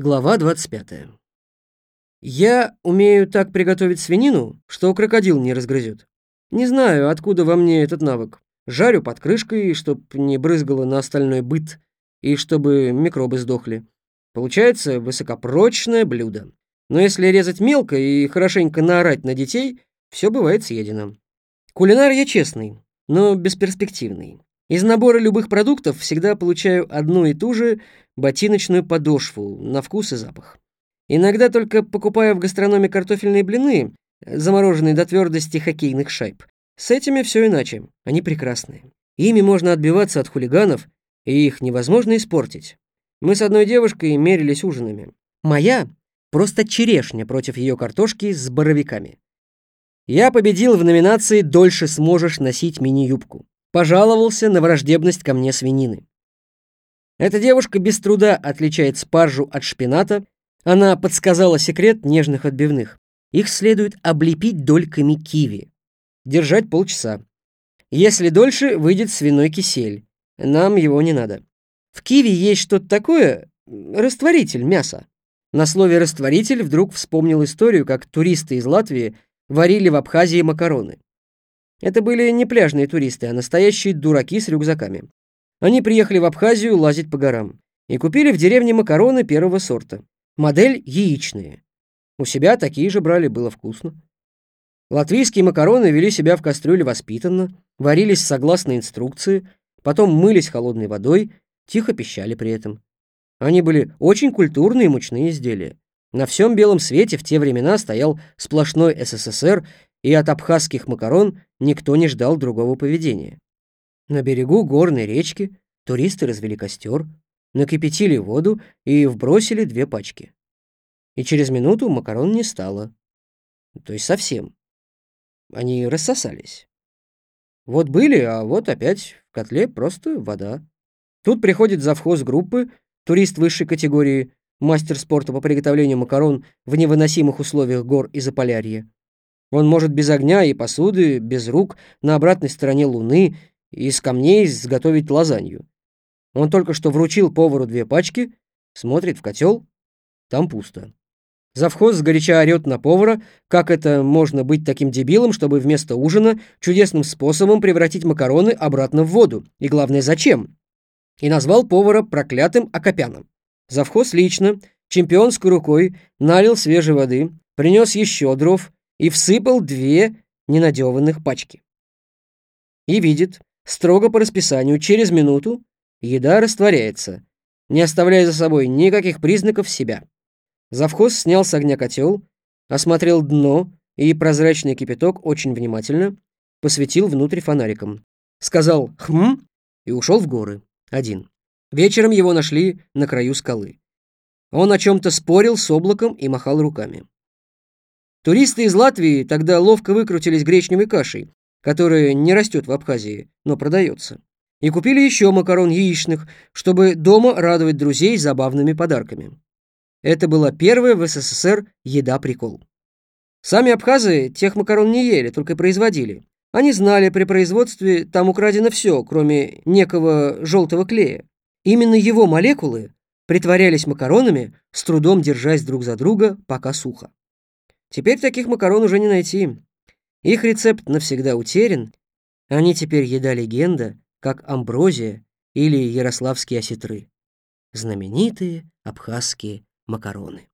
Глава 25. Я умею так приготовить свинину, что крокодил не разгрызет. Не знаю, откуда во мне этот навык. Жарю под крышкой, чтоб не брызгало на остальной быт, и чтобы микробы сдохли. Получается высокопрочное блюдо. Но если резать мелко и хорошенько наорать на детей, все бывает съедено. Кулинар я честный, но бесперспективный. Из набора любых продуктов всегда получаю одну и ту же ботиночную подошву на вкус и запах. Иногда только покупаю в гастрономе картофельные блины, замороженные до твердости хоккейных шайб. С этими все иначе, они прекрасные. Ими можно отбиваться от хулиганов, и их невозможно испортить. Мы с одной девушкой мерились ужинами. Моя — просто черешня против ее картошки с боровиками. Я победил в номинации «Дольше сможешь носить мини-юбку» пожаловался на враждебность ко мне свинины. Эта девушка без труда отличает спаржу от шпината, она подсказала секрет нежных отбивных. Их следует облепить дольками киви. Держать полчаса. Если дольше, выйдет свиной кисель. Нам его не надо. В киви есть что-то такое, растворитель мяса. На слове «растворитель» вдруг вспомнил историю, как туристы из Латвии варили в Абхазии макароны. Это были не пляжные туристы, а настоящие дураки с рюкзаками. Они приехали в Абхазию лазить по горам и купили в деревне макароны первого сорта. Модель яичные. У себя такие же брали, было вкусно. Латвийские макароны вели себя в кастрюле воспитанно, варились согласно инструкции, потом мылись холодной водой, тихо пищали при этом. Они были очень культурные мучные изделия. На всем белом свете в те времена стоял сплошной СССР и от абхазских макарон никто не ждал другого поведения. На берегу горной речки туристы развели костер, накипятили воду и вбросили две пачки. И через минуту макарон не стало. То есть совсем. Они рассосались. Вот были, а вот опять в котле просто вода. Тут приходит завхоз группы, турист высшей категории, мастер спорта по приготовлению макарон в невыносимых условиях гор и Заполярья. Он может без огня и посуды, без рук, на обратной стороне Луны, из камней изготовить лазанью. Он только что вручил повару две пачки, смотрит в котел, там пусто. Завхоз сгоряча орёт на повара, как это можно быть таким дебилом, чтобы вместо ужина чудесным способом превратить макароны обратно в воду. И главное, зачем? И назвал повара проклятым Акопяном. Завхоз лично, чемпионской рукой, налил свежей воды, принес еще дров, и всыпал две ненадеванных пачки. И видит, строго по расписанию, через минуту еда растворяется, не оставляя за собой никаких признаков себя. Завхоз снял с огня котел, осмотрел дно и прозрачный кипяток очень внимательно, посветил внутрь фонариком. Сказал «хм» и ушел в горы. Один. Вечером его нашли на краю скалы. Он о чем-то спорил с облаком и махал руками. Туристы из Латвии тогда ловко выкрутились гречневой кашей, которая не растет в Абхазии, но продается. И купили еще макарон яичных, чтобы дома радовать друзей забавными подарками. Это была первая в СССР еда-прикол. Сами абхазы тех макарон не ели, только производили. Они знали, при производстве там украдено все, кроме некого желтого клея. Именно его молекулы притворялись макаронами, с трудом держась друг за друга, пока сухо. Теперь таких макарон уже не найти. Их рецепт навсегда утерян. Они теперь еда-легенда, как амброзия или ярославские осетры. Знаменитые абхазские макароны.